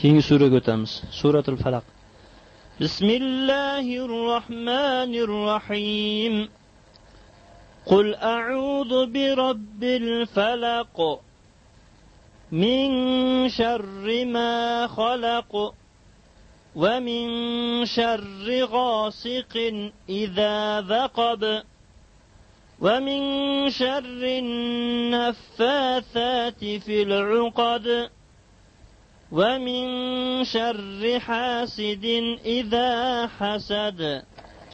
keyingi suraga suratul falaq. بسم الله الرحمن الرحيم قل أعوذ برب الفلق من شر ما خلق ومن شر غاسق إذا ثقب ومن شر النفاثات في العقد ومن شر حاسد إذا حسد.